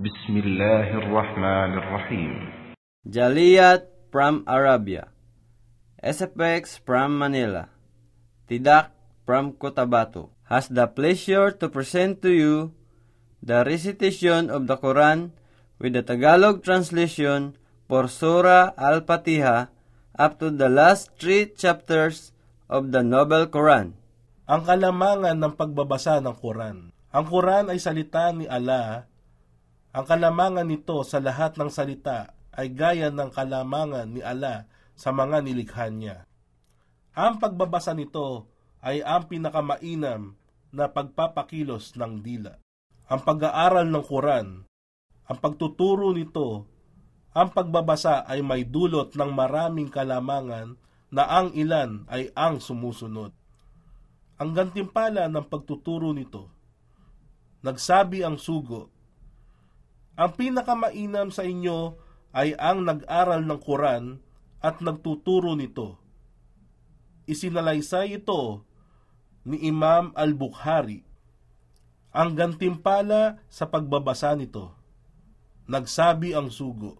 Bismillahirrahmanirrahim. Jaliyat from Arabia. SFX from Manila. Tidak from Cotabato. Has the pleasure to present to you the recitation of the Quran with the Tagalog translation for Surah Al-Fatiha up to the last three chapters of the Noble Quran. Ang kalamangan ng pagbabasa ng Quran. Ang Quran ay salita ni Allah ang kalamangan nito sa lahat ng salita ay gaya ng kalamangan ni Allah sa mga nilikha niya. Ang pagbabasa nito ay ang pinakamainam na pagpapakilos ng dila. Ang pag-aaral ng Quran, ang pagtuturo nito, ang pagbabasa ay may dulot ng maraming kalamangan na ang ilan ay ang sumusunod. Ang gantimpala ng pagtuturo nito, nagsabi ang sugo, ang pinakamainam sa inyo ay ang nag-aral ng Quran at nagtuturo nito. Isinalaysay ito ni Imam al-Bukhari. Ang gantimpala sa pagbabasa nito, nagsabi ang sugo,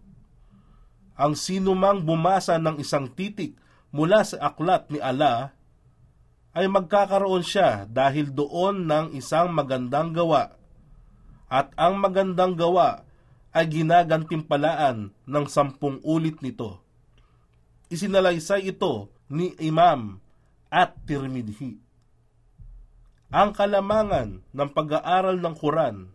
ang sinumang bumasa ng isang titik mula sa aklat ni Allah ay magkakaroon siya dahil doon ng isang magandang gawa. At ang magandang gawa ay ginagantimpalaan ng sampung ulit nito. Isinalaysay ito ni Imam at Tirmidhi. Ang kalamangan ng pag-aaral ng Quran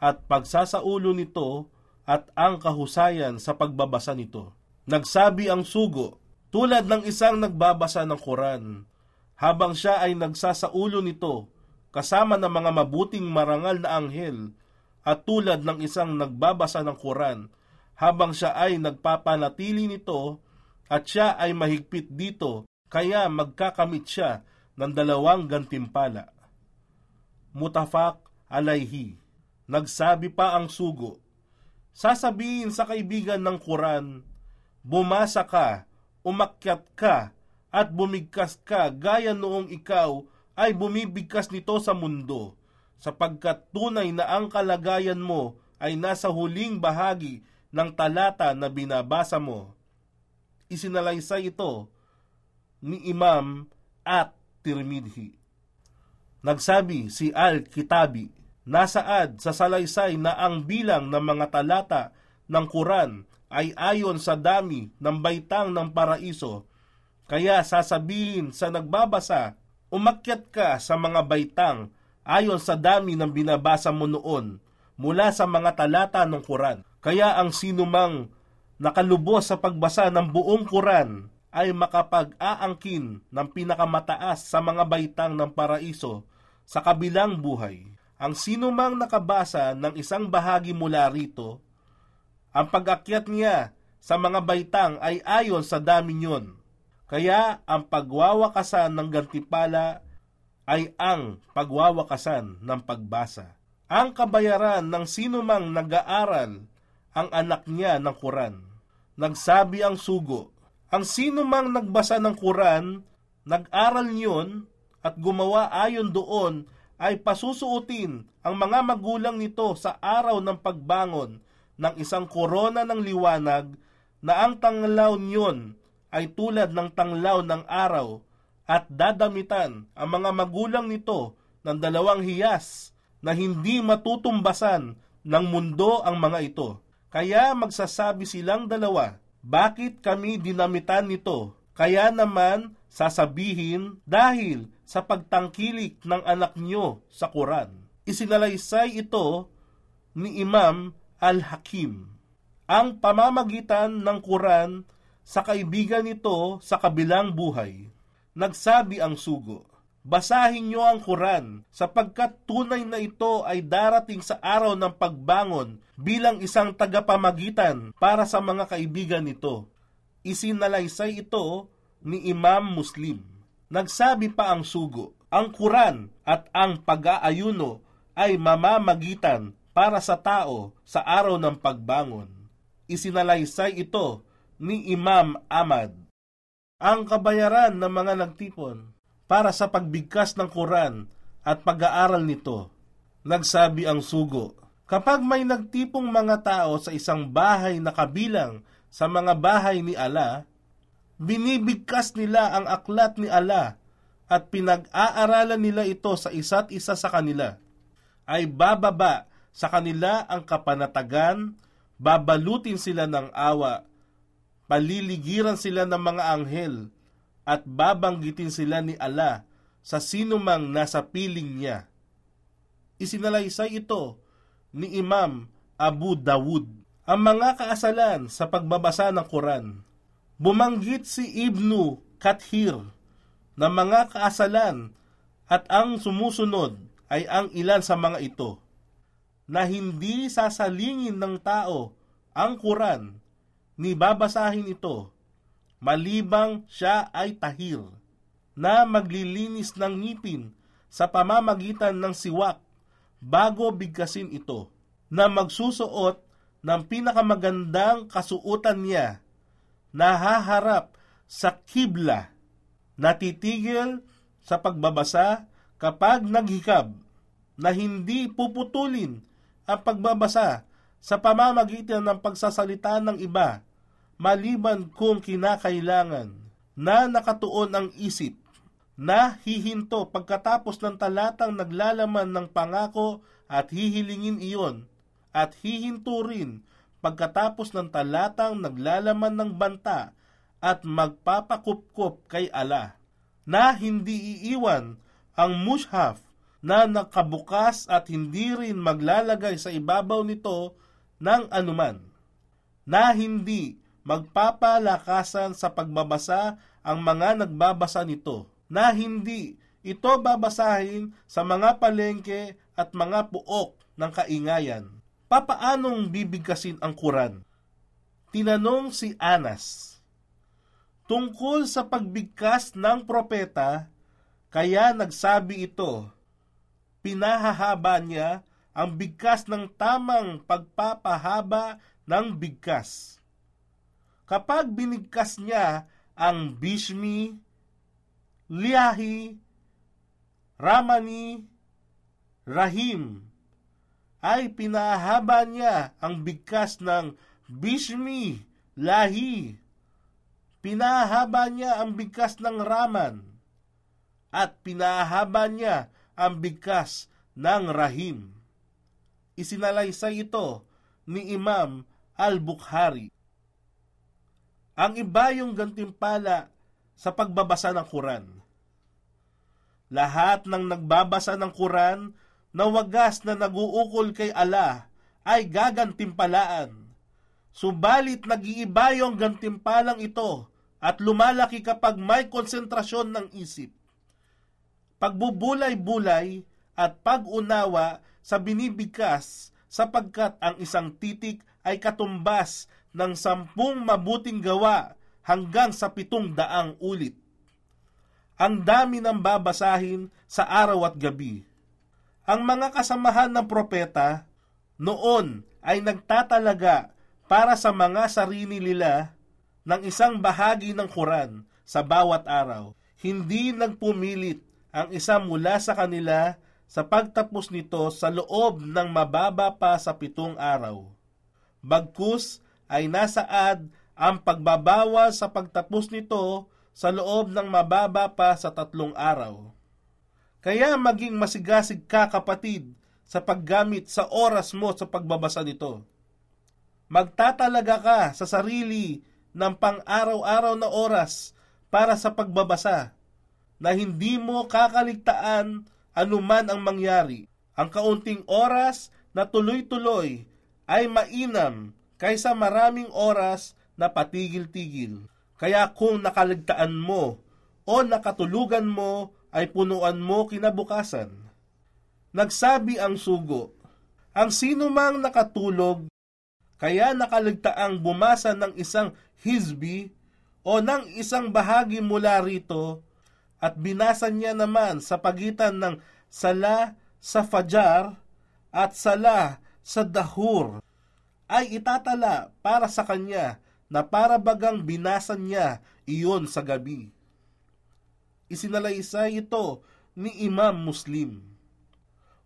at pagsasaulo nito at ang kahusayan sa pagbabasa nito. Nagsabi ang sugo, tulad ng isang nagbabasa ng Quran, habang siya ay nagsasaulo nito, kasama ng mga mabuting marangal na anghel, at tulad ng isang nagbabasa ng Quran, habang siya ay nagpapanatili nito, at siya ay mahigpit dito, kaya magkakamit siya ng dalawang gantimpala. Mutafak alayhi. Nagsabi pa ang sugo, sasabihin sa kaibigan ng Quran, bumasa ka, umakyat ka, at bumigkas ka gaya noong ikaw ay bumibigkas nito sa mundo, sapagkat tunay na ang kalagayan mo ay nasa huling bahagi ng talata na binabasa mo. Isinalaysay ito ni Imam at Tirmidhi. Nagsabi si Al-Kitabi, nasaad sa salaysay na ang bilang ng mga talata ng Quran ay ayon sa dami ng baitang ng paraiso. Kaya sasabihin sa nagbabasa, umakyat ka sa mga baitang ayon sa dami ng binabasa mo noon mula sa mga talata ng Quran. Kaya ang sinumang nakalubos sa pagbasa ng buong Quran ay makapag-aangkin ng pinakamataas sa mga baitang ng paraiso sa kabilang buhay. Ang sinumang nakabasa ng isang bahagi mula rito, ang pag-akyat niya sa mga baitang ay ayon sa dami niyon. Kaya ang pagwawakasan ng gantipala ay ang pagwawakasan ng pagbasa. Ang kabayaran ng sinumang nag-aaral ang anak niya ng Quran. Nagsabi ang sugo, ang sinumang nagbasa ng Quran, nag-aral niyon at gumawa ayon doon ay pasusuotin ang mga magulang nito sa araw ng pagbangon ng isang korona ng liwanag na ang tanglaw niyon ay tulad ng tanglaw ng araw at dadamitan ang mga magulang nito ng dalawang hiyas na hindi matutumbasan ng mundo ang mga ito. Kaya magsasabi silang dalawa, bakit kami dinamitan nito? Kaya naman sasabihin dahil sa pagtangkilik ng anak niyo sa Quran. Isinalaysay ito ni Imam Al-Hakim. Ang pamamagitan ng Quran sa kaibigan nito sa kabilang buhay. Nagsabi ang sugo, Basahin niyo ang Quran sapagkat tunay na ito ay darating sa araw ng pagbangon bilang isang tagapamagitan para sa mga kaibigan nito. Isinalaysay ito ni Imam Muslim. Nagsabi pa ang sugo, ang Quran at ang pag-aayuno ay mamamagitan para sa tao sa araw ng pagbangon. Isinalaysay ito ni Imam Ahmad. Ang kabayaran ng mga nagtipon para sa pagbigkas ng Quran at pag-aaral nito. Nagsabi ang sugo, Kapag may nagtipong mga tao sa isang bahay na kabilang sa mga bahay ni Allah, binibigkas nila ang aklat ni Allah at pinag-aaralan nila ito sa isa't isa sa kanila, ay bababa sa kanila ang kapanatagan, babalutin sila ng awa, paliligiran sila ng mga anghel, at babanggitin sila ni Allah sa sinumang nasa piling niya. Isinalaysay ito ni Imam Abu Dawud. Ang mga kaasalan sa pagbabasa ng Quran. Bumanggit si Ibnu Kathir na mga kaasalan at ang sumusunod ay ang ilan sa mga ito na hindi sasalingin ng tao ang Quran ni babasahin ito malibang siya ay tahir na maglilinis ng ngipin sa pamamagitan ng siwak bago bigkasin ito na magsusuot ng pinakamagandang kasuutan niya na haharap sa kibla natitigil sa pagbabasa kapag naghikab na hindi puputulin ang pagbabasa sa pamamagitan ng pagsasalita ng iba maliban kung kinakailangan na nakatuon ang isip na hihinto pagkatapos ng talatang naglalaman ng pangako at hihilingin iyon at hihinto rin pagkatapos ng talatang naglalaman ng banta at magpapakupkup kay Allah na hindi iiwan ang mushaf na nakabukas at hindi rin maglalagay sa ibabaw nito ng anuman na hindi magpapalakasan sa pagbabasa ang mga nagbabasa nito na hindi ito babasahin sa mga palengke at mga puok ng kaingayan. Papaanong bibigkasin ang Quran? Tinanong si Anas. Tungkol sa pagbigkas ng propeta, kaya nagsabi ito, pinahahaba niya ang bigkas ng tamang pagpapahaba ng bigkas. Kapag binigkas niya ang Bishmi, Liahi, Ramani, Rahim, ay pinahaba niya ang bigkas ng Bishmi, Lahi. Pinahaba niya ang bigkas ng Raman at pinahaba niya ang bigkas ng Rahim. Isinalaysay ito ni Imam Al-Bukhari. Ang iba yung gantimpala sa pagbabasa ng Quran. Lahat ng nagbabasa ng Quran na wagas na naguukol kay Allah ay gagantimpalaan. Subalit nag-iiba yung gantimpalang ito at lumalaki kapag may konsentrasyon ng isip. Pagbubulay-bulay at pag-unawa sa binibigkas sapagkat ang isang titik ay katumbas ng sampung mabuting gawa hanggang sa pitong daang ulit. Ang dami ng babasahin sa araw at gabi. Ang mga kasamahan ng propeta noon ay nagtatalaga para sa mga sarili nila ng isang bahagi ng Quran sa bawat araw. Hindi nagpumilit ang isa mula sa kanila sa pagtapos nito sa loob ng mababa pa sa pitong araw. Bagkus ay nasaad ang pagbabawas sa pagtapos nito sa loob ng mababa pa sa tatlong araw. Kaya maging masigasig ka kapatid sa paggamit sa oras mo sa pagbabasa nito. Magtatalaga ka sa sarili ng pang-araw-araw na oras para sa pagbabasa na hindi mo kakaligtaan anuman ang mangyari. Ang kaunting oras na tuloy-tuloy ay mainam kaysa maraming oras na patigil-tigil. Kaya kung nakaligtaan mo o nakatulugan mo ay punuan mo kinabukasan. Nagsabi ang sugo, ang sino mang nakatulog, kaya nakaligtaang bumasa ng isang hizbi o ng isang bahagi mula rito at binasa niya naman sa pagitan ng sala sa fajar at sala sa dahur ay itatala para sa kanya na para bagang binasa niya iyon sa gabi. Isinalaysay ito ni Imam Muslim.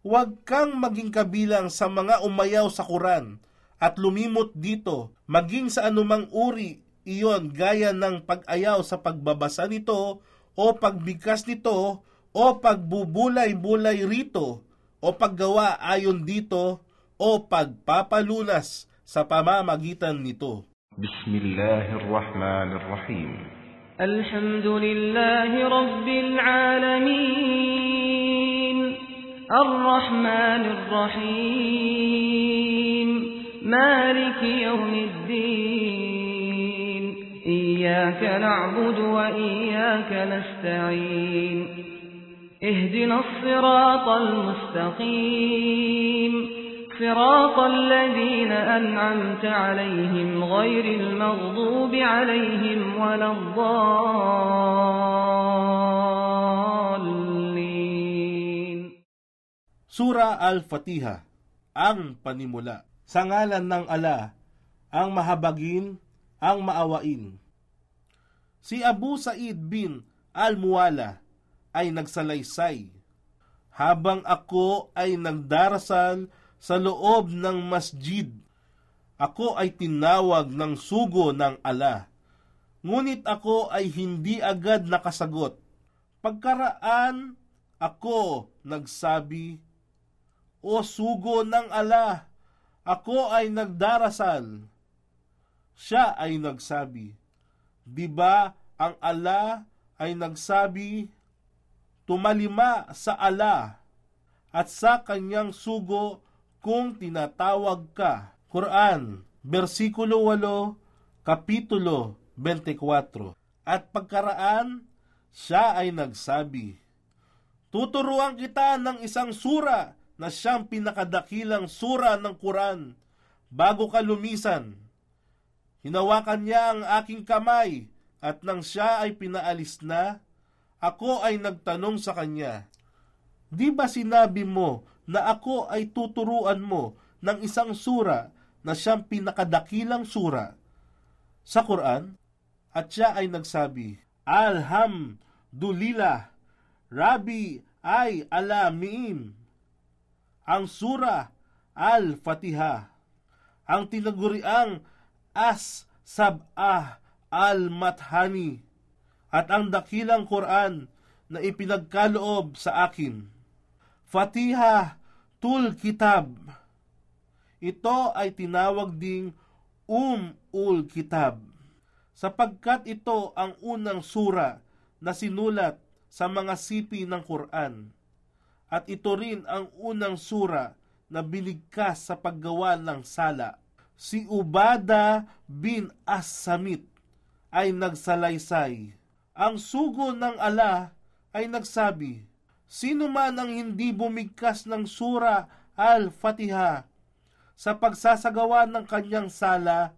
Huwag kang maging kabilang sa mga umayaw sa Quran at lumimot dito, maging sa anumang uri iyon gaya ng pag-ayaw sa pagbabasa nito o pagbigkas nito o pagbubulay-bulay rito o paggawa ayon dito o pagpapalunas sa pamamagitan nito. Bismillahirrahmanirrahim. Alhamdulillahi Rabbil Alamin. Ar-Rahmanirrahim. Maliki Yawmiddin. Iyaka na'budu wa iyaka nasta'in. اهدنا al-mustaqim صراط الذين أنعمت عليهم غير المغضوب عليهم ولا الضالين Sura Al-Fatiha, ang panimula. Sa ngalan ng ala, ang mahabagin, ang maawain. Si Abu Said bin Al-Muwala ay nagsalaysay. Habang ako ay nagdarasal sa loob ng masjid, ako ay tinawag ng sugo ng ala. Ngunit ako ay hindi agad nakasagot. Pagkaraan, ako nagsabi, O sugo ng ala, ako ay nagdarasal. Siya ay nagsabi, Di ba ang ala ay nagsabi, Tumalima sa ala at sa kanyang sugo kung tinatawag ka. Quran, versikulo 8, kapitulo 24. At pagkaraan, siya ay nagsabi, Tuturuan kita ng isang sura na siyang pinakadakilang sura ng Quran bago ka lumisan. Hinawakan niya ang aking kamay at nang siya ay pinaalis na, ako ay nagtanong sa kanya, Di ba sinabi mo na ako ay tuturuan mo ng isang sura na siyang pinakadakilang sura sa Quran? At siya ay nagsabi, Alhamdulillah, Rabbi ay alamiin. Ang sura Al-Fatiha, ang tinaguriang As-Sab'ah Al-Mathani, at ang dakilang Quran na ipinagkaloob sa akin. Fatiha Tul Kitab. Ito ay tinawag ding Um-ul Kitab sapagkat ito ang unang sura na sinulat sa mga sipi ng Quran. At ito rin ang unang sura na biligkas sa paggawa ng sala. Si Ubada bin As-Samit ay nagsalaysay. Ang sugo ng ala ay nagsabi, Sino man ang hindi bumigkas ng sura Al-Fatiha sa pagsasagawa ng kanyang sala,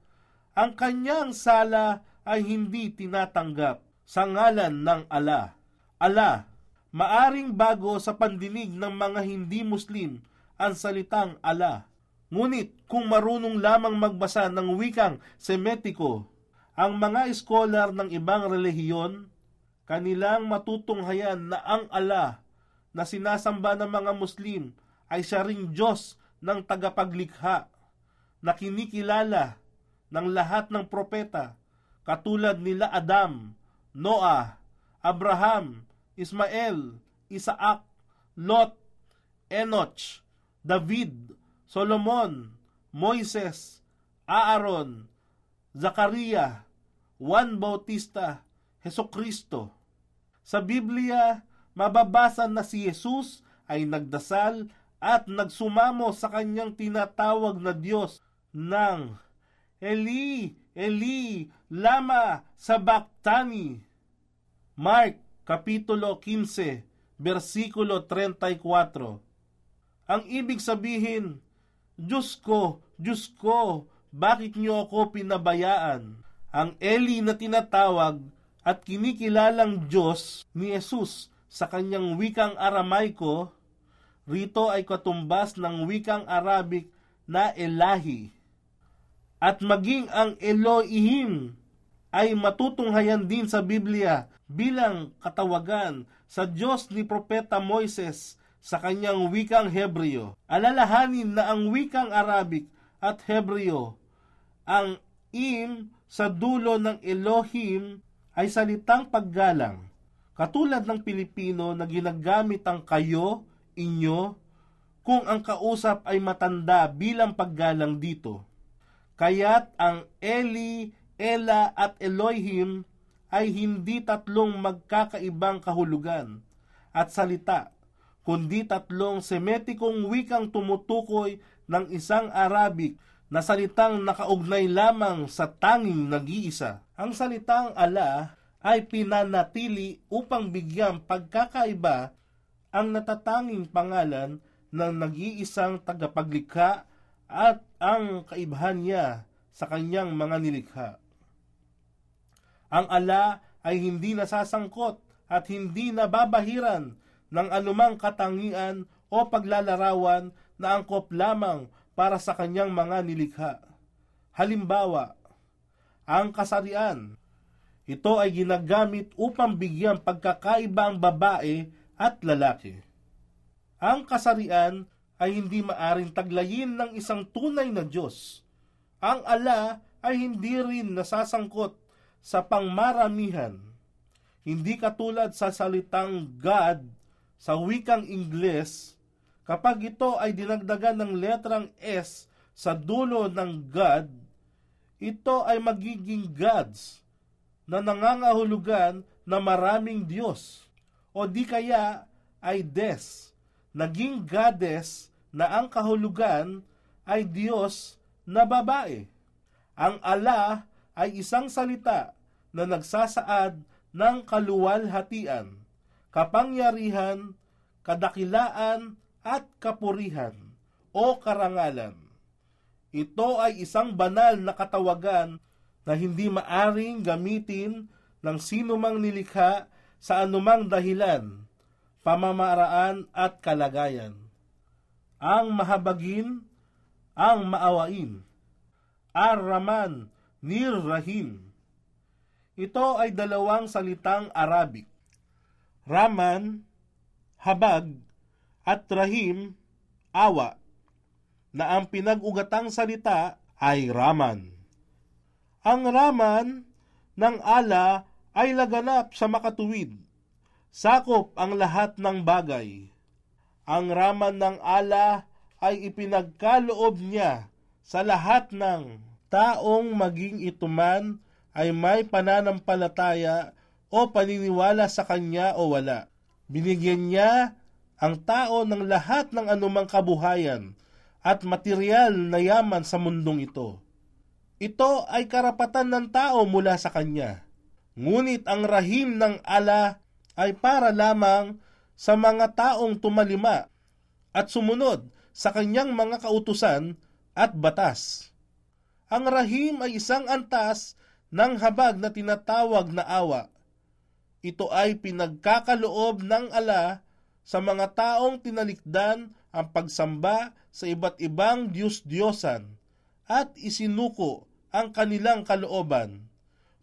ang kanyang sala ay hindi tinatanggap sa ngalan ng ala. Ala, maaring bago sa pandinig ng mga hindi Muslim ang salitang ala. Ngunit kung marunong lamang magbasa ng wikang Semetiko, ang mga eskolar ng ibang relihiyon, kanilang matutunghayan na ang ala na sinasamba ng mga Muslim ay siya ring Diyos ng tagapaglikha na kinikilala ng lahat ng propeta katulad nila Adam, Noah, Abraham, Ismael, Isaac, Lot, Enoch, David, Solomon, Moises, Aaron, Zakaria, Juan Bautista, Heso Kristo. Sa Biblia, mababasa na si Jesus ay nagdasal at nagsumamo sa kanyang tinatawag na Diyos ng Eli, Eli, lama sabachthani. Mark, Kapitulo 15, versikulo 34. Ang ibig sabihin, Diyos ko, Diyos ko, bakit niyo ako pinabayaan? Ang Eli na tinatawag at kinikilalang Diyos ni Jesus sa kanyang wikang Aramaiko, rito ay katumbas ng wikang Arabic na Elahi. At maging ang Elohim ay matutunghayan din sa Biblia bilang katawagan sa Diyos ni Propeta Moises sa kanyang wikang Hebreo. Alalahanin na ang wikang Arabic at Hebreo, ang im sa dulo ng Elohim ay salitang paggalang. Katulad ng Pilipino na ginagamit ang kayo, inyo, kung ang kausap ay matanda bilang paggalang dito. Kaya't ang Eli, Ela at Elohim ay hindi tatlong magkakaibang kahulugan at salita, kundi tatlong semetikong wikang tumutukoy ng isang Arabic na salitang nakaugnay lamang sa tanging nag-iisa. Ang salitang ala ay pinanatili upang bigyang pagkakaiba ang natatanging pangalan ng nag-iisang tagapaglikha at ang kaibahan niya sa kanyang mga nilikha. Ang ala ay hindi nasasangkot at hindi nababahiran ng anumang katangian o paglalarawan na angkop lamang para sa kanyang mga nilikha. Halimbawa, ang kasarian. Ito ay ginagamit upang bigyang pagkakaiba ang babae at lalaki. Ang kasarian ay hindi maaring taglayin ng isang tunay na Diyos. Ang ala ay hindi rin nasasangkot sa pangmaramihan. Hindi katulad sa salitang God sa wikang Ingles, kapag ito ay dinagdagan ng letrang S sa dulo ng God, ito ay magiging gods na nangangahulugan na maraming Diyos. O di kaya ay des, naging goddess na ang kahulugan ay Diyos na babae. Ang ala ay isang salita na nagsasaad ng kaluwalhatian, kapangyarihan, kadakilaan at kapurihan o karangalan. Ito ay isang banal na katawagan na hindi maaring gamitin ng sino mang nilikha sa anumang dahilan, pamamaraan at kalagayan. Ang mahabagin, ang maawain, Ar-Rahman, Nir-Rahim. Ito ay dalawang salitang Arabic. Raman, habag, at Rahim, awa na ang pinag-ugatang salita ay Raman. Ang Raman ng ala ay laganap sa makatuwid. Sakop ang lahat ng bagay. Ang Raman ng ala ay ipinagkaloob niya sa lahat ng taong maging ituman ay may pananampalataya o paniniwala sa kanya o wala. Binigyan niya ang tao ng lahat ng anumang kabuhayan at material na yaman sa mundong ito. Ito ay karapatan ng tao mula sa kanya. Ngunit ang rahim ng ala ay para lamang sa mga taong tumalima at sumunod sa kanyang mga kautusan at batas. Ang rahim ay isang antas ng habag na tinatawag na awa. Ito ay pinagkakaloob ng ala sa mga taong tinalikdan ang pagsamba sa iba't ibang Diyos-Diyosan at isinuko ang kanilang kalooban,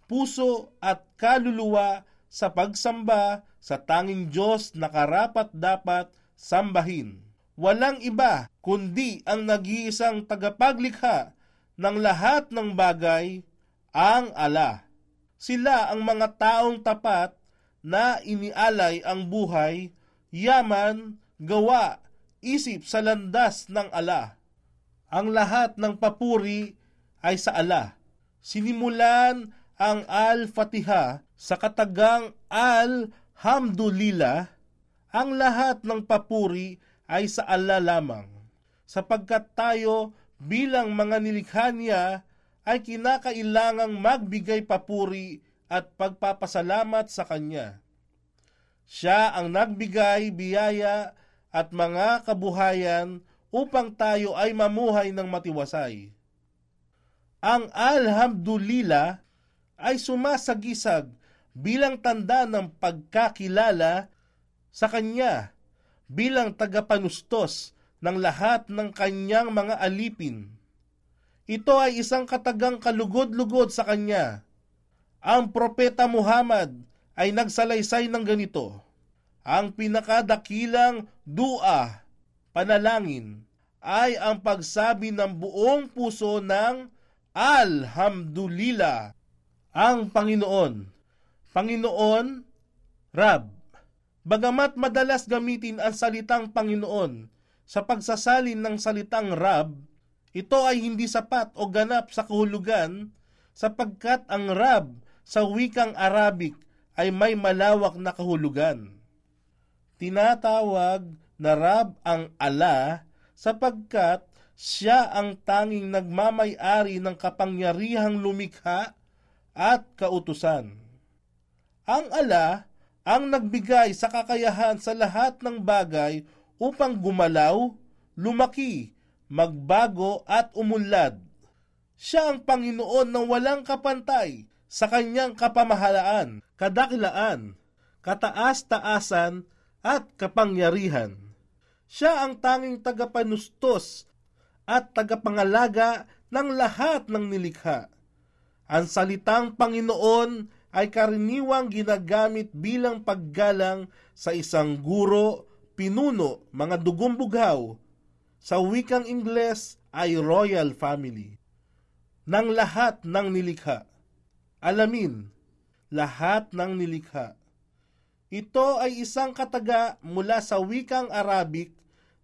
puso at kaluluwa sa pagsamba sa tanging Diyos na karapat dapat sambahin. Walang iba kundi ang nag-iisang tagapaglikha ng lahat ng bagay, ang ala. Sila ang mga taong tapat na inialay ang buhay, yaman, gawa isip sa landas ng ala. Ang lahat ng papuri ay sa ala. Sinimulan ang Al-Fatiha sa katagang Al-Hamdulillah. Ang lahat ng papuri ay sa ala lamang. Sapagkat tayo bilang mga nilikha niya ay kinakailangang magbigay papuri at pagpapasalamat sa Kanya. Siya ang nagbigay biyaya at mga kabuhayan upang tayo ay mamuhay ng matiwasay. Ang Alhamdulillah ay sumasagisag bilang tanda ng pagkakilala sa Kanya bilang tagapanustos ng lahat ng Kanyang mga alipin. Ito ay isang katagang kalugod-lugod sa Kanya. Ang Propeta Muhammad ay nagsalaysay ng ganito, ang pinakadakilang dua, panalangin, ay ang pagsabi ng buong puso ng Alhamdulillah. Ang Panginoon. Panginoon, Rab. Bagamat madalas gamitin ang salitang Panginoon sa pagsasalin ng salitang Rab, ito ay hindi sapat o ganap sa kahulugan sapagkat ang Rab sa wikang Arabic ay may malawak na kahulugan. Tinatawag na Rab ang ala sapagkat siya ang tanging nagmamay-ari ng kapangyarihang lumikha at kautusan. Ang ala ang nagbigay sa kakayahan sa lahat ng bagay upang gumalaw, lumaki, magbago at umunlad. Siya ang Panginoon ng walang kapantay sa kanyang kapamahalaan, kadakilaan, kataas-taasan at kapangyarihan. Siya ang tanging tagapanustos at tagapangalaga ng lahat ng nilikha. Ang salitang Panginoon ay karaniwang ginagamit bilang paggalang sa isang guro, pinuno, mga dugong bughaw. Sa wikang Ingles ay royal family. Ng lahat ng nilikha. Alamin, lahat ng nilikha. Ito ay isang kataga mula sa wikang Arabic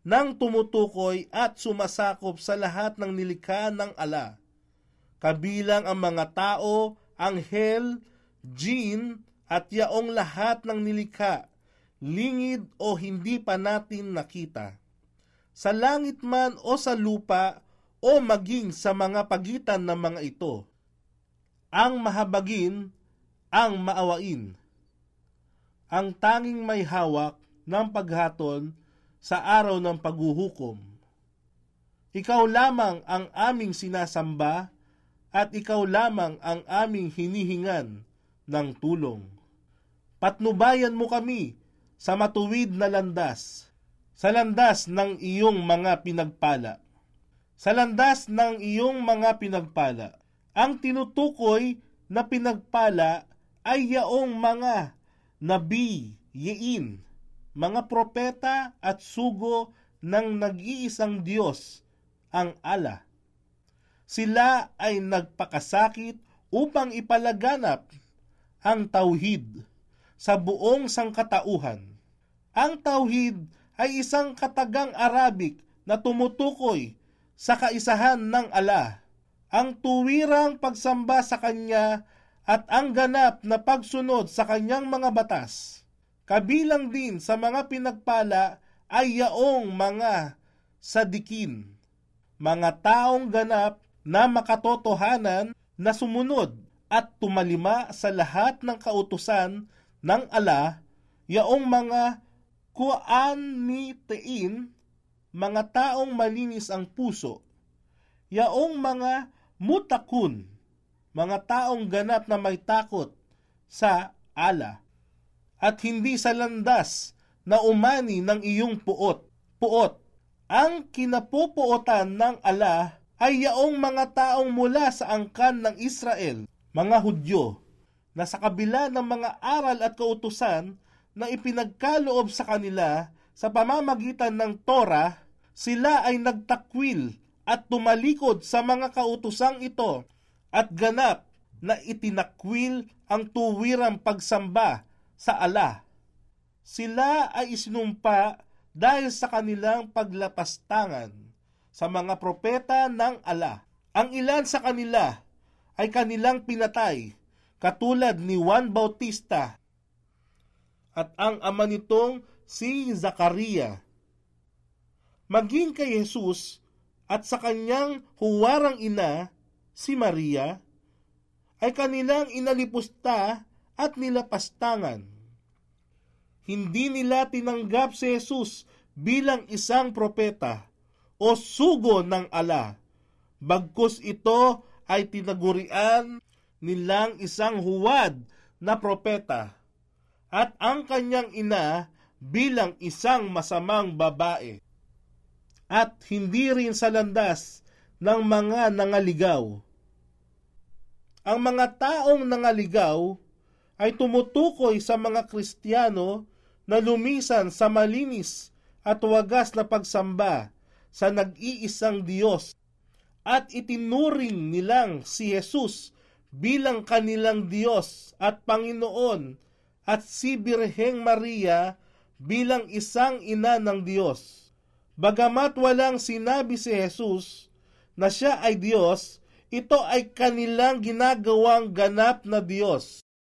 nang tumutukoy at sumasakop sa lahat ng nilikha ng ala. Kabilang ang mga tao, anghel, jin, at yaong lahat ng nilikha, lingid o hindi pa natin nakita. Sa langit man o sa lupa o maging sa mga pagitan ng mga ito. Ang mahabagin, ang maawain. Ang tanging may hawak ng paghaton sa araw ng paghuhukom. Ikaw lamang ang aming sinasamba at ikaw lamang ang aming hinihingan ng tulong. Patnubayan mo kami sa matuwid na landas, sa landas ng iyong mga pinagpala. Sa landas ng iyong mga pinagpala, ang tinutukoy na pinagpala ay yaong mga nabi, yiin, mga propeta at sugo ng nag-iisang Diyos, ang ala. Sila ay nagpakasakit upang ipalaganap ang tauhid sa buong sangkatauhan. Ang tauhid ay isang katagang Arabic na tumutukoy sa kaisahan ng ala, ang tuwirang pagsamba sa Kanya at ang ganap na pagsunod sa Kanyang mga batas Kabilang din sa mga pinagpala ay yaong mga sadikin, mga taong ganap na makatotohanan na sumunod at tumalima sa lahat ng kautusan ng ala, yaong mga kuanitiin, mga taong malinis ang puso, yaong mga mutakun, mga taong ganap na may takot sa ala at hindi sa landas na umani ng iyong puot. Puot. Ang kinapupuotan ng ala ay yaong mga taong mula sa angkan ng Israel, mga Hudyo, na sa kabila ng mga aral at kautusan na ipinagkaloob sa kanila sa pamamagitan ng Torah, sila ay nagtakwil at tumalikod sa mga kautusang ito at ganap na itinakwil ang tuwirang pagsamba sa ala. Sila ay isinumpa dahil sa kanilang paglapastangan sa mga propeta ng ala. Ang ilan sa kanila ay kanilang pinatay, katulad ni Juan Bautista at ang ama nitong si Zakaria. Maging kay Jesus at sa kanyang huwarang ina, si Maria, ay kanilang inalipusta at nilapastangan. Hindi nila tinanggap si Jesus bilang isang propeta o sugo ng ala. Bagkus ito ay tinagurian nilang isang huwad na propeta at ang kanyang ina bilang isang masamang babae. At hindi rin sa landas ng mga nangaligaw. Ang mga taong nangaligaw ay tumutukoy sa mga Kristiyano na lumisan sa malinis at wagas na pagsamba sa nag-iisang Diyos at itinuring nilang si Jesus bilang kanilang Diyos at Panginoon at si Birheng Maria bilang isang ina ng Diyos. Bagamat walang sinabi si Jesus na siya ay Diyos, ito ay kanilang ginagawang ganap na Diyos.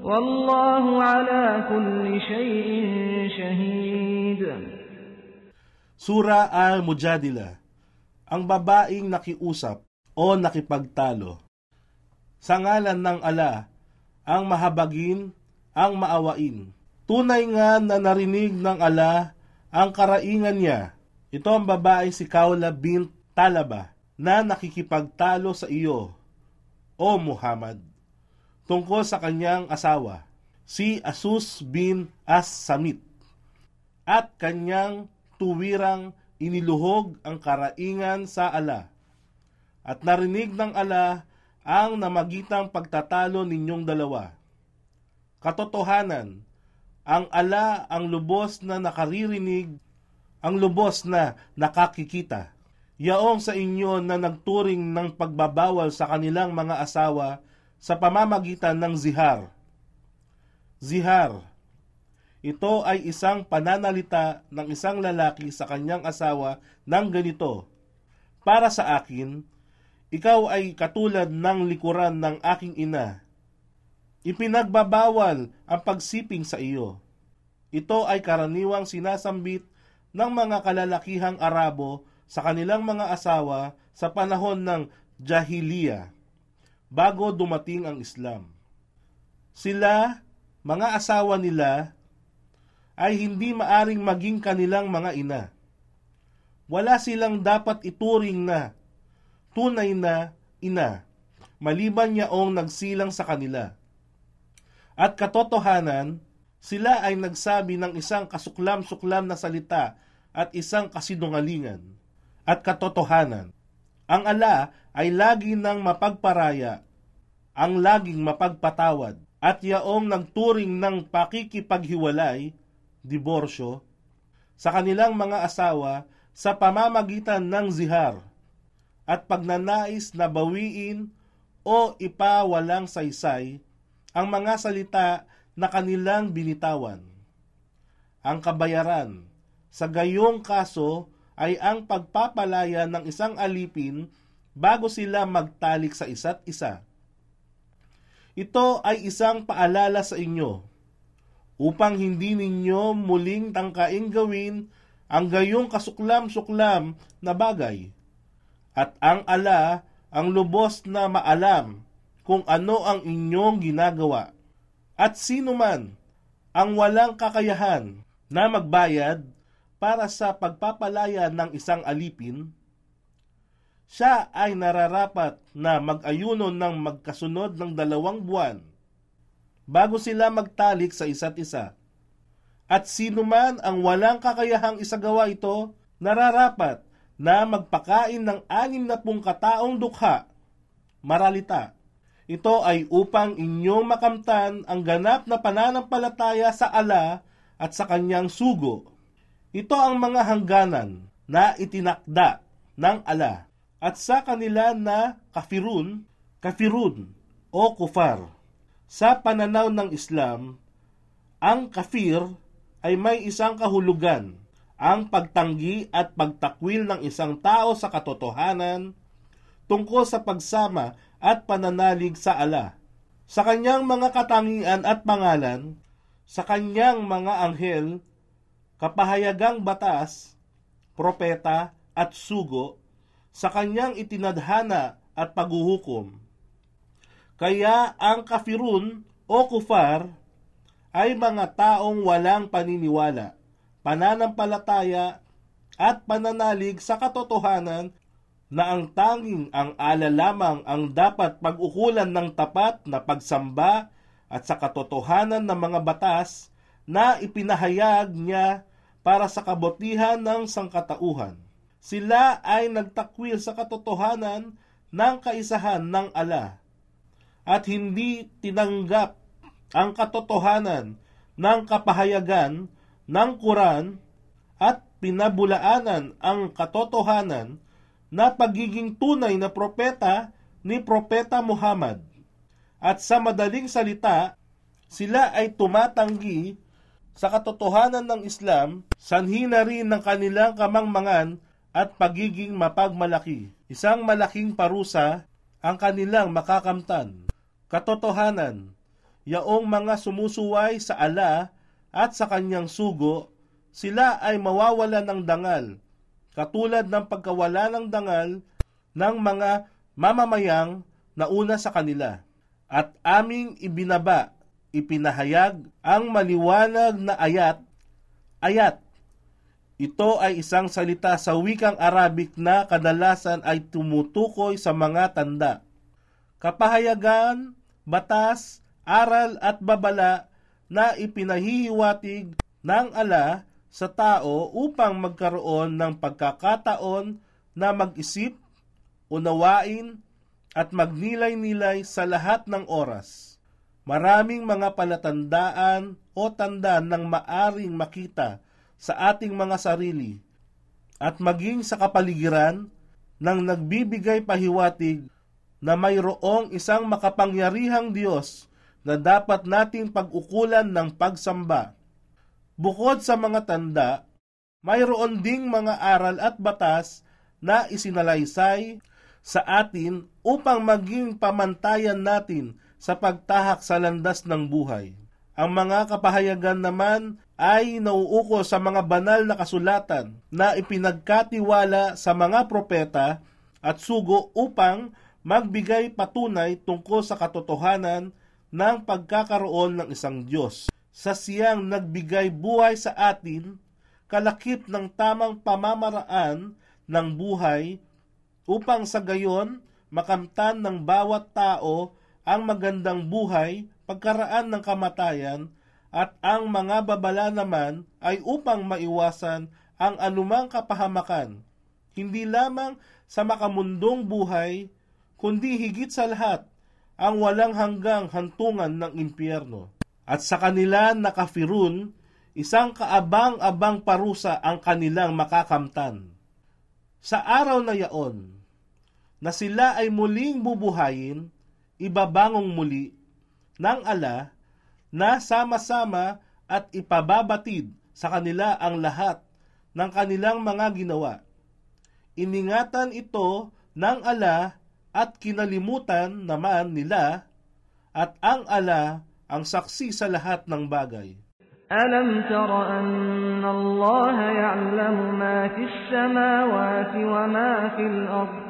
Wallahu ala kulli shay'in shahid. Sura al-Mujadila Ang babaeng nakiusap o nakipagtalo. Sa ngalan ng ala, ang mahabagin, ang maawain. Tunay nga na narinig ng ala ang karaingan niya. Ito ang babae si Kaula bint Talaba na nakikipagtalo sa iyo, O Muhammad tungkol sa kanyang asawa, si Asus bin As-Samit, at kanyang tuwirang iniluhog ang karaingan sa ala. At narinig ng ala ang namagitang pagtatalo ninyong dalawa. Katotohanan, ang ala ang lubos na nakaririnig, ang lubos na nakakikita. Yaong sa inyo na nagturing ng pagbabawal sa kanilang mga asawa sa pamamagitan ng zihar. Zihar, ito ay isang pananalita ng isang lalaki sa kanyang asawa ng ganito, Para sa akin, ikaw ay katulad ng likuran ng aking ina. Ipinagbabawal ang pagsiping sa iyo. Ito ay karaniwang sinasambit ng mga kalalakihang Arabo sa kanilang mga asawa sa panahon ng Jahiliya, bago dumating ang Islam. Sila, mga asawa nila, ay hindi maaring maging kanilang mga ina. Wala silang dapat ituring na tunay na ina, maliban yaong nagsilang sa kanila. At katotohanan, sila ay nagsabi ng isang kasuklam-suklam na salita at isang kasinungalingan. At katotohanan, ang ala ay lagi ng mapagparaya, ang laging mapagpatawad, at yaong nagturing ng pakikipaghiwalay, diborsyo, sa kanilang mga asawa sa pamamagitan ng zihar at pagnanais na bawiin o ipawalang saysay ang mga salita na kanilang binitawan. Ang kabayaran sa gayong kaso ay ang pagpapalaya ng isang alipin bago sila magtalik sa isa't isa. Ito ay isang paalala sa inyo upang hindi ninyo muling tangkaing gawin ang gayong kasuklam-suklam na bagay. At ang ala ang lubos na maalam kung ano ang inyong ginagawa. At sino man ang walang kakayahan na magbayad para sa pagpapalaya ng isang alipin, siya ay nararapat na mag-ayuno ng magkasunod ng dalawang buwan bago sila magtalik sa isa't isa. At sino man ang walang kakayahang isagawa ito, nararapat na magpakain ng anim na pung kataong dukha, maralita. Ito ay upang inyong makamtan ang ganap na pananampalataya sa ala at sa kanyang sugo. Ito ang mga hangganan na itinakda ng ala at sa kanila na kafirun, kafirun o kufar. Sa pananaw ng Islam, ang kafir ay may isang kahulugan, ang pagtanggi at pagtakwil ng isang tao sa katotohanan tungkol sa pagsama at pananalig sa ala. Sa kanyang mga katangian at pangalan, sa kanyang mga anghel, kapahayagang batas, propeta at sugo, sa kanyang itinadhana at paghuhukom. Kaya ang kafirun o kufar ay mga taong walang paniniwala, pananampalataya at pananalig sa katotohanan na ang tanging ang ala lamang ang dapat pag-ukulan ng tapat na pagsamba at sa katotohanan ng mga batas na ipinahayag niya para sa kabutihan ng sangkatauhan. Sila ay nagtakwil sa katotohanan ng kaisahan ng ala at hindi tinanggap ang katotohanan ng kapahayagan ng Quran at pinabulaanan ang katotohanan na pagiging tunay na propeta ni Propeta Muhammad. At sa madaling salita, sila ay tumatanggi sa katotohanan ng Islam, sanhi na rin ng kanilang kamangmangan at pagiging mapagmalaki. Isang malaking parusa ang kanilang makakamtan. Katotohanan, yaong mga sumusuway sa ala at sa kanyang sugo, sila ay mawawala ng dangal, katulad ng pagkawala ng dangal ng mga mamamayang nauna sa kanila. At aming ibinaba, ipinahayag ang maliwanag na ayat, ayat. Ito ay isang salita sa wikang Arabic na kadalasan ay tumutukoy sa mga tanda. Kapahayagan, batas, aral at babala na ipinahihiwatig ng ala sa tao upang magkaroon ng pagkakataon na mag-isip, unawain, at magnilay-nilay sa lahat ng oras. Maraming mga palatandaan o tanda ng maaring makita sa ating mga sarili at maging sa kapaligiran nang nagbibigay pahiwatig na mayroong isang makapangyarihang Diyos na dapat nating pag-ukulan ng pagsamba. Bukod sa mga tanda, mayroon ding mga aral at batas na isinalaysay sa atin upang maging pamantayan natin sa pagtahak sa landas ng buhay. Ang mga kapahayagan naman ay nauuko sa mga banal na kasulatan na ipinagkatiwala sa mga propeta at sugo upang magbigay patunay tungkol sa katotohanan ng pagkakaroon ng isang Diyos. Sa siyang nagbigay buhay sa atin, kalakip ng tamang pamamaraan ng buhay upang sa gayon makamtan ng bawat tao ang magandang buhay pagkaraan ng kamatayan at ang mga babala naman ay upang maiwasan ang anumang kapahamakan, hindi lamang sa makamundong buhay, kundi higit sa lahat ang walang hanggang hantungan ng impyerno. At sa kanila nakafirun, isang kaabang-abang parusa ang kanilang makakamtan. Sa araw na yaon, na sila ay muling bubuhayin, ibabangong muli ng ala na sama-sama at ipababatid sa kanila ang lahat ng kanilang mga ginawa. Iningatan ito ng ala at kinalimutan naman nila at ang ala ang saksi sa lahat ng bagay. Alam tara anna Allah ya'lamu ma fis samawati wa ma fil ardh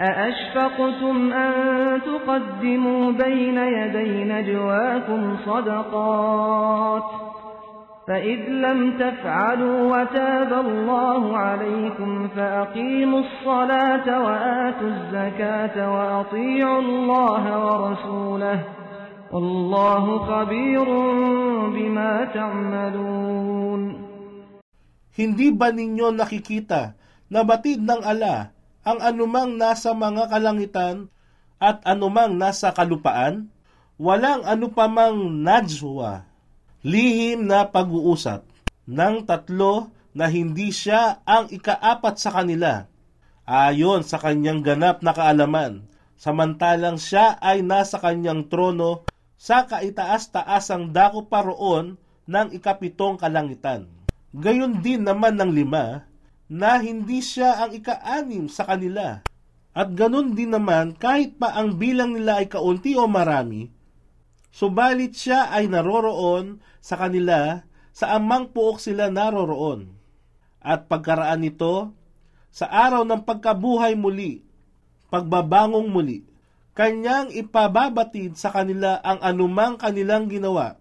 أأشفقتم أن تقدموا بين يدي نجواكم صدقات فإذ لم تفعلوا وتاب الله عليكم فأقيموا الصلاة وآتوا الزكاة وأطيعوا الله ورسوله والله خبير بما تعملون. Hindi ba ninyo nakikita na batid ng ala ang anumang nasa mga kalangitan at anumang nasa kalupaan? Walang anupamang najwa, lihim na pag-uusap ng tatlo na hindi siya ang ikaapat sa kanila, ayon sa kanyang ganap na kaalaman, samantalang siya ay nasa kanyang trono sa kaitaas-taasang dako pa roon ng ikapitong kalangitan. Gayon din naman ng lima, na hindi siya ang ika-anim sa kanila. At ganun din naman kahit pa ang bilang nila ay kaunti o marami, subalit siya ay naroroon sa kanila sa amang puok sila naroroon. At pagkaraan nito, sa araw ng pagkabuhay muli, pagbabangong muli, kanyang ipababatid sa kanila ang anumang kanilang ginawa.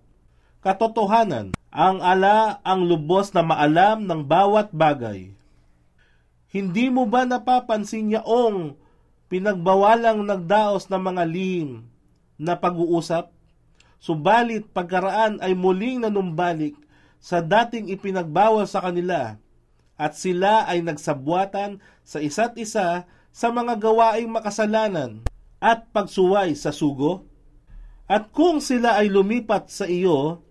Katotohanan, ang ala ang lubos na maalam ng bawat bagay. Hindi mo ba napapansin yaong pinagbawalang nagdaos ng mga lihim na pag-uusap? Subalit pagkaraan ay muling nanumbalik sa dating ipinagbawal sa kanila at sila ay nagsabwatan sa isa't isa sa mga gawaing makasalanan at pagsuway sa sugo? At kung sila ay lumipat sa iyo,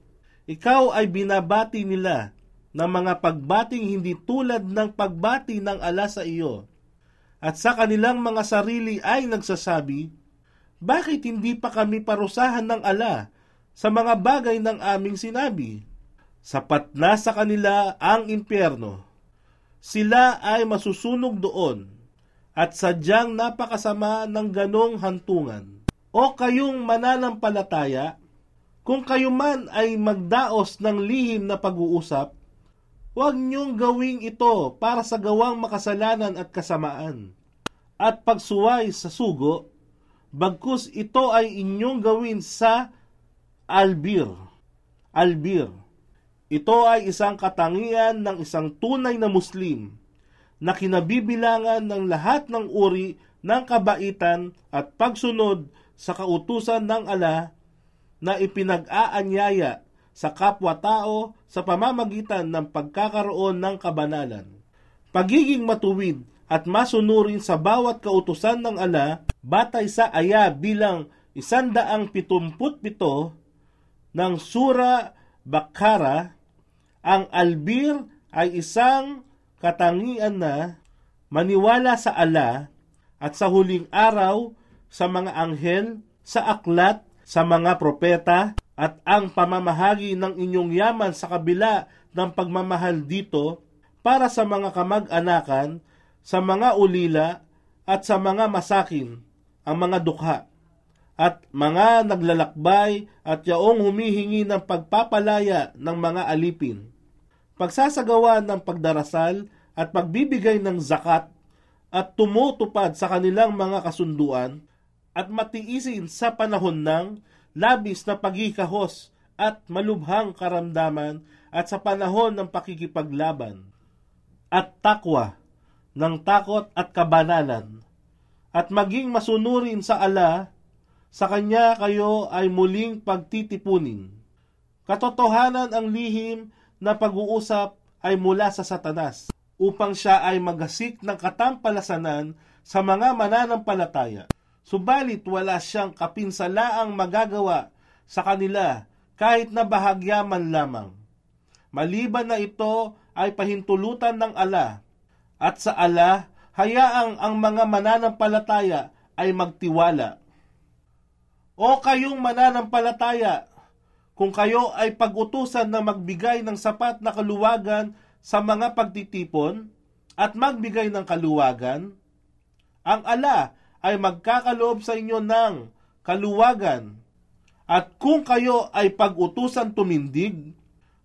ikaw ay binabati nila ng mga pagbating hindi tulad ng pagbati ng ala sa iyo. At sa kanilang mga sarili ay nagsasabi, Bakit hindi pa kami parusahan ng ala sa mga bagay ng aming sinabi? Sapat na sa kanila ang impyerno. Sila ay masusunog doon at sadyang napakasama ng ganong hantungan. O kayong mananampalataya, kung kayo man ay magdaos ng lihim na pag-uusap, huwag niyong gawing ito para sa gawang makasalanan at kasamaan. At pagsuway sa sugo, bagkus ito ay inyong gawin sa albir. Albir. Ito ay isang katangian ng isang tunay na Muslim na kinabibilangan ng lahat ng uri ng kabaitan at pagsunod sa kautusan ng ala na ipinag-aanyaya sa kapwa-tao sa pamamagitan ng pagkakaroon ng kabanalan. Pagiging matuwid at masunurin sa bawat kautusan ng ala batay sa aya bilang isandaang pitumput-pito ng Sura Bakara ang albir ay isang katangian na maniwala sa ala at sa huling araw sa mga anghel, sa aklat, sa mga propeta, at ang pamamahagi ng inyong yaman sa kabila ng pagmamahal dito para sa mga kamag-anakan, sa mga ulila, at sa mga masakin, ang mga dukha, at mga naglalakbay at yaong humihingi ng pagpapalaya ng mga alipin. Pagsasagawa ng pagdarasal at pagbibigay ng zakat at tumutupad sa kanilang mga kasunduan at matiisin sa panahon ng labis na pagkikahos at malubhang karamdaman at sa panahon ng pakikipaglaban at takwa ng takot at kabanalan at maging masunurin sa ala sa kanya kayo ay muling pagtitipunin. Katotohanan ang lihim na pag-uusap ay mula sa satanas upang siya ay magasik ng katampalasanan sa mga mananampalataya. Subalit wala siyang kapinsalaang magagawa sa kanila kahit na bahagya man lamang. Maliban na ito ay pahintulutan ng ala at sa ala hayaang ang mga mananampalataya ay magtiwala. O kayong mananampalataya, kung kayo ay pag-utusan na magbigay ng sapat na kaluwagan sa mga pagtitipon at magbigay ng kaluwagan, ang ala ay magkakaloob sa inyo ng kaluwagan. At kung kayo ay pag-utusan tumindig,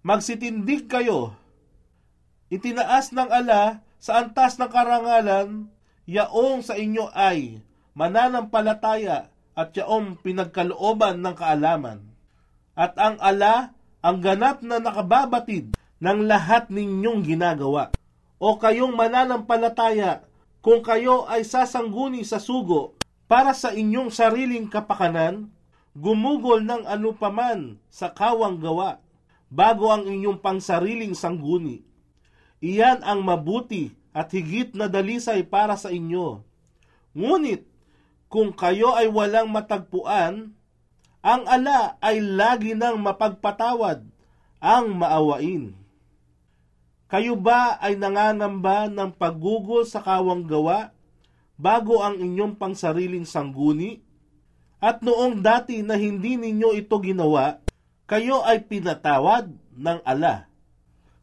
magsitindig kayo. Itinaas ng ala sa antas ng karangalan, yaong sa inyo ay mananampalataya at yaong pinagkalooban ng kaalaman at ang ala ang ganap na nakababatid ng lahat ninyong ginagawa. O kayong mananampalataya kung kayo ay sasangguni sa sugo para sa inyong sariling kapakanan, gumugol ng anupaman sa kawang gawa bago ang inyong pangsariling sangguni. Iyan ang mabuti at higit na dalisay para sa inyo. Ngunit, kung kayo ay walang matagpuan, ang ala ay lagi nang mapagpatawad, ang maawain. Kayo ba ay nangangamba ng paggugol sa kawang gawa bago ang inyong pangsariling sangguni? At noong dati na hindi ninyo ito ginawa, kayo ay pinatawad ng ala.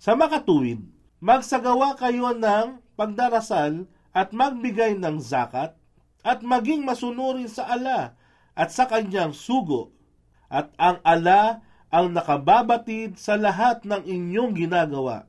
Sa makatuwid, magsagawa kayo ng pagdarasal at magbigay ng zakat at maging masunurin sa ala at sa kanyang sugo at ang ala ang nakababatid sa lahat ng inyong ginagawa.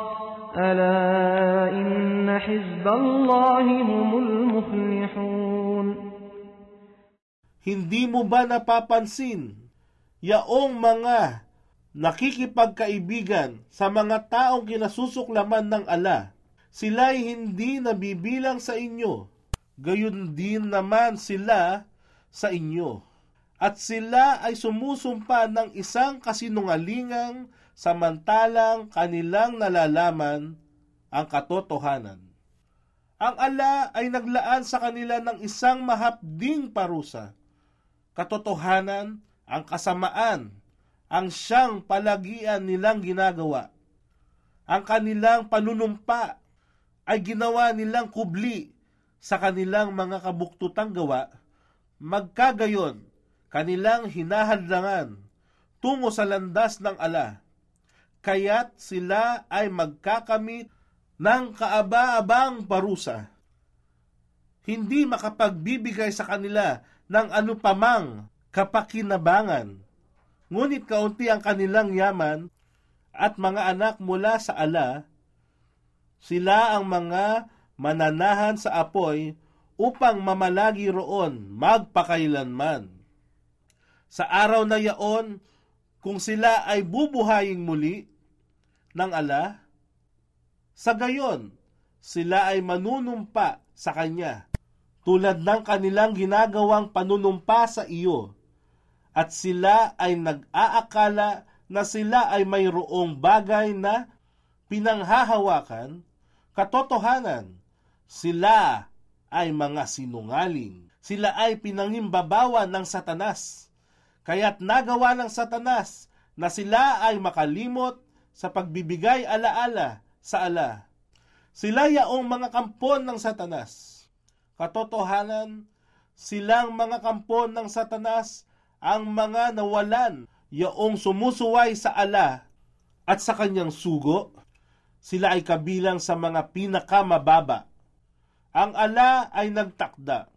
ألا إن حزب الله هم المفلحون Hindi mo ba napapansin yaong mga nakikipagkaibigan sa mga taong kinasusuklaman ng ala, sila'y hindi nabibilang sa inyo, gayon din naman sila sa inyo. At sila ay sumusumpa ng isang kasinungalingang samantalang kanilang nalalaman ang katotohanan. Ang ala ay naglaan sa kanila ng isang mahapding parusa. Katotohanan, ang kasamaan, ang siyang palagian nilang ginagawa. Ang kanilang panunumpa ay ginawa nilang kubli sa kanilang mga kabuktutang gawa, magkagayon kanilang hinahadlangan tungo sa landas ng ala, kaya't sila ay magkakamit ng kaaba-abang parusa. Hindi makapagbibigay sa kanila ng anupamang kapakinabangan, ngunit kaunti ang kanilang yaman at mga anak mula sa ala, sila ang mga mananahan sa apoy upang mamalagi roon magpakailanman. Sa araw na yaon, kung sila ay bubuhayin muli ng ala, sa gayon, sila ay manunumpa sa Kanya, tulad ng kanilang ginagawang panunumpa sa iyo, at sila ay nag-aakala na sila ay mayroong bagay na pinanghahawakan, katotohanan, sila ay mga sinungaling. Sila ay pinangimbabawan ng satanas. Kaya't nagawa ng satanas na sila ay makalimot sa pagbibigay alaala sa ala. Sila yaong mga kampon ng satanas. Katotohanan, silang mga kampon ng satanas ang mga nawalan yaong sumusuway sa ala at sa kanyang sugo. Sila ay kabilang sa mga pinakamababa. Ang ala ay nagtakda.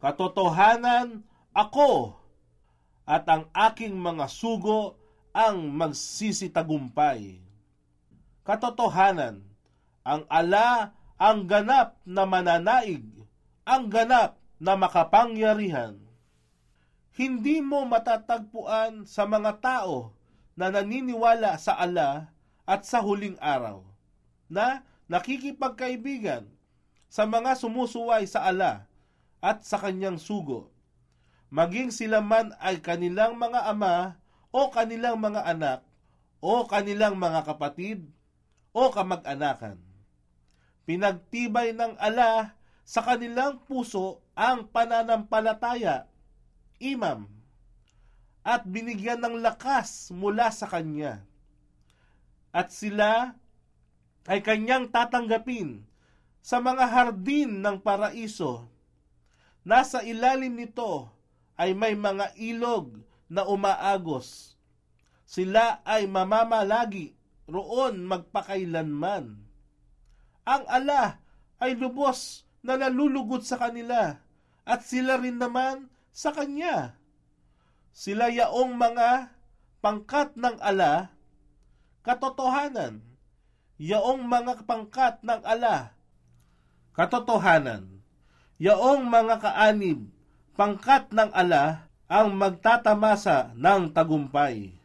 Katotohanan, ako at ang aking mga sugo ang magsisitagumpay. Katotohanan, ang ala ang ganap na mananaig, ang ganap na makapangyarihan. Hindi mo matatagpuan sa mga tao na naniniwala sa ala at sa huling araw, na nakikipagkaibigan sa mga sumusuway sa ala at sa kanyang sugo, maging sila man ay kanilang mga ama o kanilang mga anak o kanilang mga kapatid o kamag-anakan. Pinagtibay ng ala sa kanilang puso ang pananampalataya, imam, at binigyan ng lakas mula sa kanya. At sila ay kanyang tatanggapin sa mga hardin ng paraiso. Nasa ilalim nito ay may mga ilog na umaagos. Sila ay mamamalagi roon magpakailanman. Ang ala ay lubos na nalulugod sa kanila at sila rin naman sa kanya. Sila yaong mga pangkat ng ala, katotohanan. Yaong mga pangkat ng ala, katotohanan. Yaong mga kaanib, pangkat ng ala, ang magtatamasa ng tagumpay.